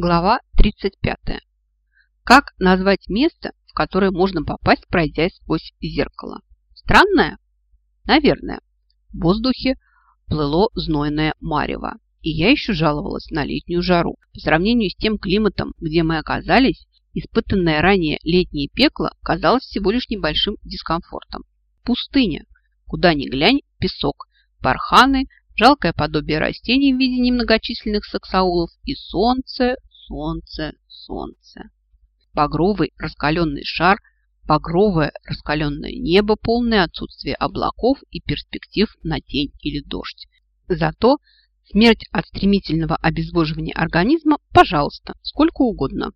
Глава 35. Как назвать место, в которое можно попасть, пройдя сквозь зеркало? Странное? Наверное. В воздухе плыло знойное марево, и я еще жаловалась на летнюю жару. По сравнению с тем климатом, где мы оказались, испытанное ранее летнее пекло казалось всего лишь небольшим дискомфортом. Пустыня. Куда ни глянь, песок, барханы, жалкое подобие растений в виде немногочисленных саксаулов и солнце, солнце, солнце. Багровый раскаленный шар, багровое раскаленное небо, полное отсутствие облаков и перспектив на день или дождь. Зато смерть от стремительного обезвоживания организма, пожалуйста, сколько угодно.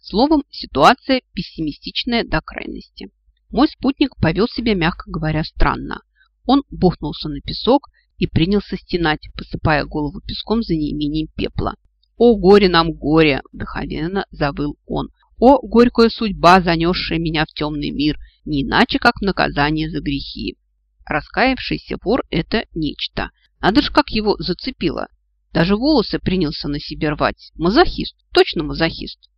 Словом, ситуация пессимистичная до крайности. Мой спутник повел себя, мягко говоря, странно. Он бухнулся на песок и принялся стенать, посыпая голову песком за неимением пепла. «О, горе нам, горе!» – вдохновенно завыл он. «О, горькая судьба, занесшая меня в темный мир, не иначе, как в наказание за грехи!» Раскаявшийся вор – это нечто. Надо же, как его зацепило. Даже волосы принялся на себе рвать. Мазохист, точно мазохист.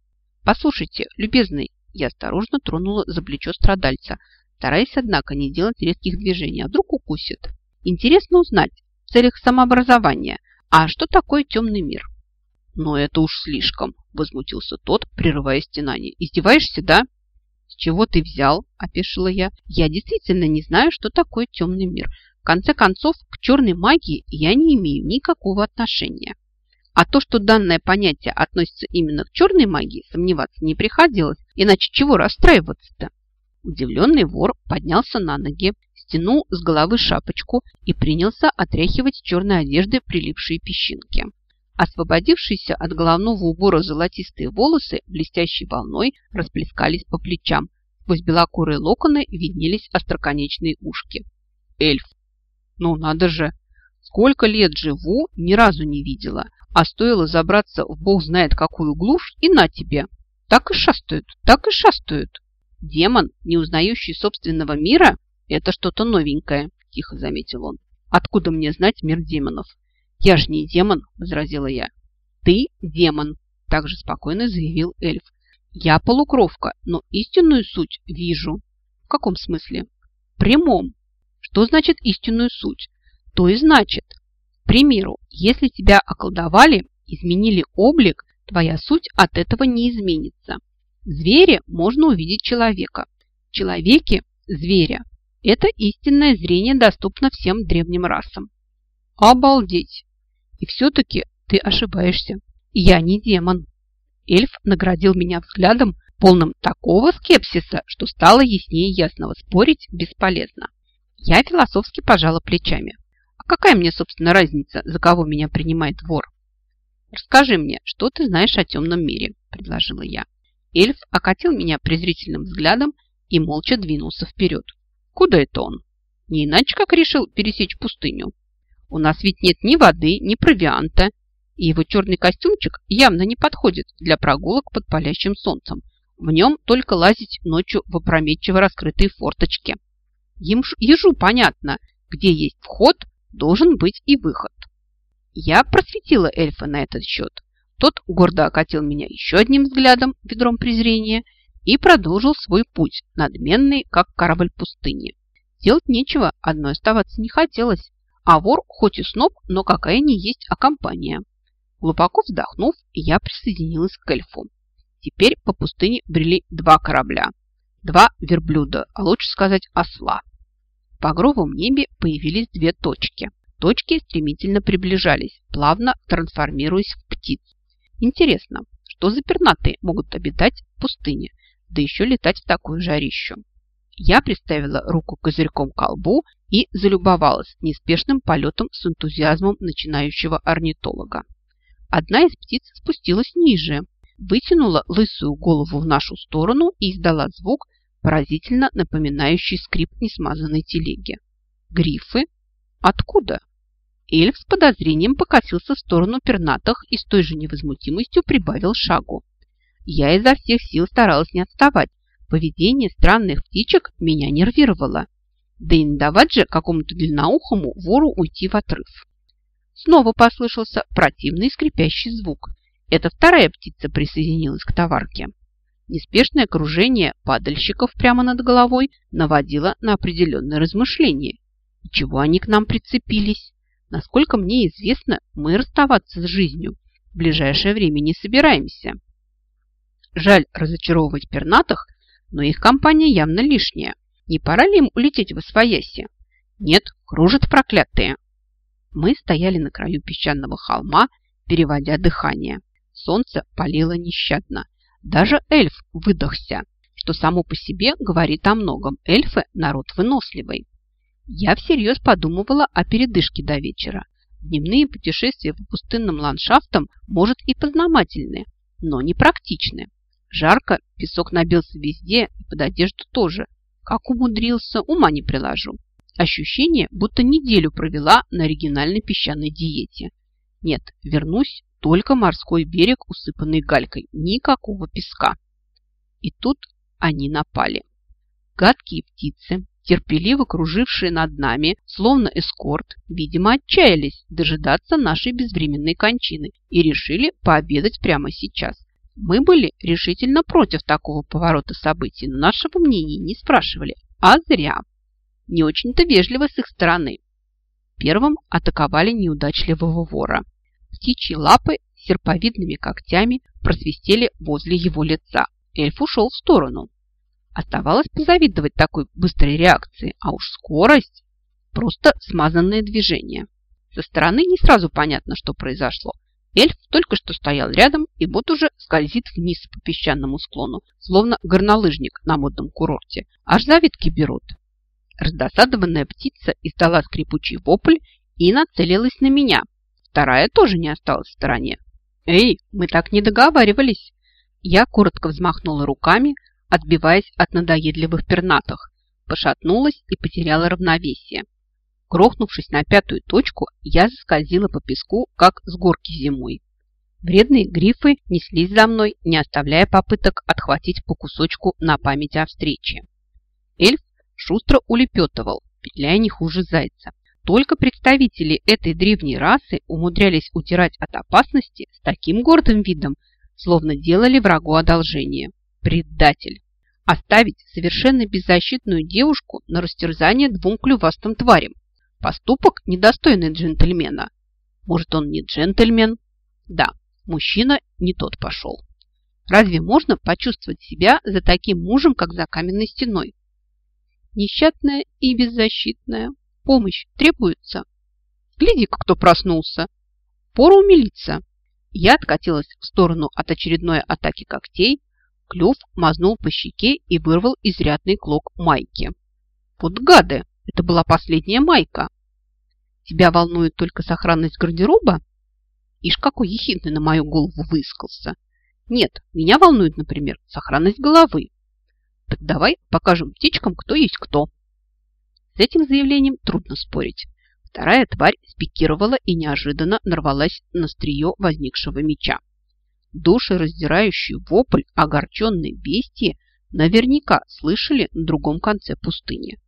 «Послушайте, любезный!» Я осторожно тронула за плечо страдальца, стараясь, однако, не делать резких движений, а вдруг укусит. Интересно узнать в целях самообразования, а что такое темный мир? «Но это уж слишком», – возмутился тот, прерывая стенание. «Издеваешься, да?» «С чего ты взял?» – опешила я. «Я действительно не знаю, что такое темный мир. В конце концов, к черной магии я не имею никакого отношения. А то, что данное понятие относится именно к черной магии, сомневаться не приходилось. Иначе чего расстраиваться-то?» Удивленный вор поднялся на ноги, стянул с головы шапочку и принялся отряхивать черной одежды прилипшие песчинки. Освободившиеся от головного убора золотистые волосы блестящей волной расплескались по плечам. Сквозь белокурые локоны виднелись остроконечные ушки. Эльф. Ну надо же! Сколько лет живу, ни разу не видела. А стоило забраться в бог знает какую глушь, и на тебе. Так и шастают, так и шастают. Демон, не узнающий собственного мира, это что-то новенькое, тихо заметил он. Откуда мне знать мир демонов? «Я же не демон», – возразила я. «Ты демон», – также спокойно заявил эльф. «Я полукровка, но истинную суть вижу». «В каком смысле?» «Прямом». «Что значит истинную суть?» «То и значит. К примеру, если тебя околдовали, изменили облик, твоя суть от этого не изменится. В звере можно увидеть человека. В человеке – зверя. Это истинное зрение доступно всем древним расам. Обалдеть! И все-таки ты ошибаешься. Я не демон. Эльф наградил меня взглядом, полным такого скепсиса, что стало яснее ясного. Спорить бесполезно. Я философски пожала плечами. А какая мне, собственно, разница, за кого меня принимает вор? Расскажи мне, что ты знаешь о темном мире, предложила я. Эльф окатил меня презрительным взглядом и молча двинулся вперед. Куда это он? Не иначе, как решил пересечь пустыню. У нас ведь нет ни воды, ни провианта, и его черный костюмчик явно не подходит для прогулок под палящим солнцем. В нем только лазить ночью в опрометчиво раскрытые форточки. Ежу понятно, где есть вход, должен быть и выход. Я просветила эльфа на этот счет. Тот гордо окатил меня еще одним взглядом, ведром презрения, и продолжил свой путь, надменный, как корабль пустыни. Делать нечего, одной оставаться не хотелось. А вор хоть и сноб, но какая не есть, а компания. Глубоко вздохнув, я присоединилась к эльфу. Теперь по пустыне брели два корабля. Два верблюда, а лучше сказать осла. В багровом небе появились две точки. Точки стремительно приближались, плавно трансформируясь в птиц. Интересно, что за пернатые могут обитать в пустыне, да еще летать в такую жарищу? Я приставила руку козырьком к колбу и залюбовалась неспешным полетом с энтузиазмом начинающего орнитолога. Одна из птиц спустилась ниже, вытянула лысую голову в нашу сторону и издала звук, поразительно напоминающий скрип несмазанной телеги. Грифы? Откуда? Эльф с подозрением покосился в сторону пернатых и с той же невозмутимостью прибавил шагу. Я изо всех сил старалась не отставать, Поведение странных птичек меня нервировало. Да и не давать же какому-то длинноухому вору уйти в отрыв. Снова послышался противный скрипящий звук, Это вторая птица присоединилась к товарке. Неспешное кружение падальщиков прямо над головой наводило на определенные размышления. И чего они к нам прицепились? Насколько мне известно, мы расставаться с жизнью в ближайшее время не собираемся. Жаль разочаровывать пернатых, но их компания явно лишняя. Не пора ли им улететь в Освояси? Нет, кружат проклятые. Мы стояли на краю песчаного холма, переводя дыхание. Солнце палило нещадно. Даже эльф выдохся, что само по себе говорит о многом. Эльфы – народ выносливый. Я всерьез подумывала о передышке до вечера. Дневные путешествия по пустынным ландшафтам, может, и познавательны, но не практичны. Жарко, песок набился везде и под одежду тоже. Как умудрился, ума не приложу. Ощущение, будто неделю провела на оригинальной песчаной диете. Нет, вернусь, только морской берег, усыпанный галькой, никакого песка. И тут они напали. Гадкие птицы, терпеливо кружившие над нами, словно эскорт, видимо, отчаялись дожидаться нашей безвременной кончины и решили пообедать прямо сейчас. Мы были решительно против такого поворота событий, но нашего мнения не спрашивали, а зря. Не очень-то вежливо с их стороны. Первым атаковали неудачливого вора. Птичьи лапы серповидными когтями просвистели возле его лица. Эльф ушел в сторону. Оставалось позавидовать такой быстрой реакции, а уж скорость – просто смазанное движение. Со стороны не сразу понятно, что произошло. Эльф только что стоял рядом и вот уже скользит вниз по песчаному склону, словно горнолыжник на модном курорте. Аж завидки берут. Раздосадованная птица издала скрипучий вопль и нацелилась на меня – Вторая тоже не осталась в стороне. «Эй, мы так не договаривались!» Я коротко взмахнула руками, отбиваясь от надоедливых пернатых, пошатнулась и потеряла равновесие. Грохнувшись на пятую точку, я заскользила по песку, как с горки зимой. Вредные грифы неслись за мной, не оставляя попыток отхватить по кусочку на память о встрече. Эльф шустро улепетывал, петляя не хуже зайца. Только представители этой древней расы умудрялись утирать от опасности с таким гордым видом, словно делали врагу одолжение. Предатель! Оставить совершенно беззащитную девушку на растерзание двум клювастым тварям. Поступок, недостойный джентльмена. Может, он не джентльмен? Да, мужчина не тот пошел. Разве можно почувствовать себя за таким мужем, как за каменной стеной? Несчастная и беззащитная, Помощь требуется. Гляди-ка, кто проснулся. Пора умилиться. Я откатилась в сторону от очередной атаки когтей. Клюв мазнул по щеке и вырвал изрядный клок майки. Вот гады! Это была последняя майка. Тебя волнует только сохранность гардероба? Ишь, какой ехидный на мою голову выискался. Нет, меня волнует, например, сохранность головы. Так давай покажем птичкам, кто есть кто. С этим заявлением трудно спорить. Вторая тварь спикировала и неожиданно нарвалась на стрие возникшего меча. Душераздирающий вопль огорченной бестии наверняка слышали на другом конце пустыни.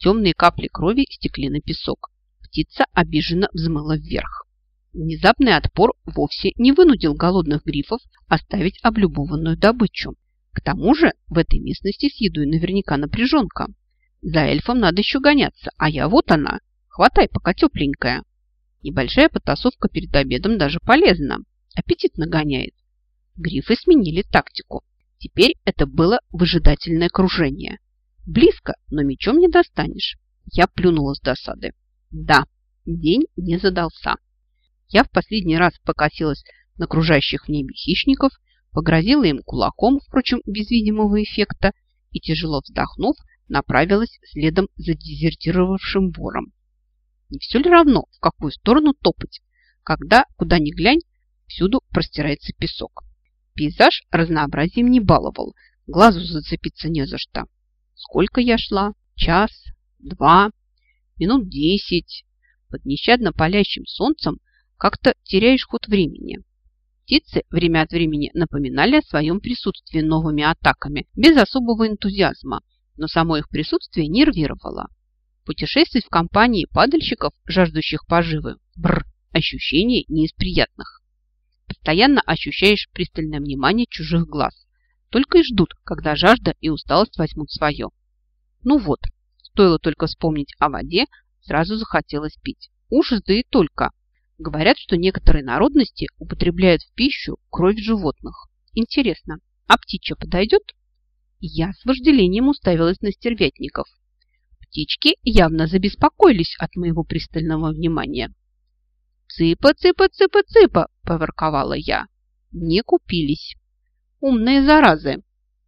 Темные капли крови стекли на песок. Птица обиженно взмыла вверх. Внезапный отпор вовсе не вынудил голодных грифов оставить облюбованную добычу. К тому же в этой местности с едой наверняка напряженка. За эльфом надо еще гоняться, а я вот она. Хватай, пока тепленькая. Небольшая потасовка перед обедом даже полезна. Аппетит нагоняет. Грифы сменили тактику. Теперь это было выжидательное кружение. Близко, но мечом не достанешь. Я плюнула с досады. Да, день не задался. Я в последний раз покосилась на окружающих в небе хищников, погрозила им кулаком, впрочем, без видимого эффекта, и, тяжело вздохнув, направилась следом за дезертировавшим вором. Не все ли равно, в какую сторону топать, когда, куда ни глянь, всюду простирается песок. Пейзаж разнообразием не баловал, глазу зацепиться не за что. Сколько я шла? Час? Два? Минут десять? Под нещадно палящим солнцем как-то теряешь ход времени. Птицы время от времени напоминали о своем присутствии новыми атаками, без особого энтузиазма, но само их присутствие нервировало. Путешествовать в компании падальщиков, жаждущих поживы, бр, ощущение не из приятных. постоянно ощущаешь пристальное внимание чужих глаз. Только и ждут, когда жажда и усталость возьмут свое. Ну вот, стоило только вспомнить о воде, сразу захотелось пить. Ужас, да и только. Говорят, что некоторые народности употребляют в пищу кровь животных. Интересно, а птичья подойдет? Я с вожделением уставилась на стервятников. Птички явно забеспокоились от моего пристального внимания. «Цыпа, цыпа, цыпа, цыпа!» – поворковала я. Не купились. Умные заразы.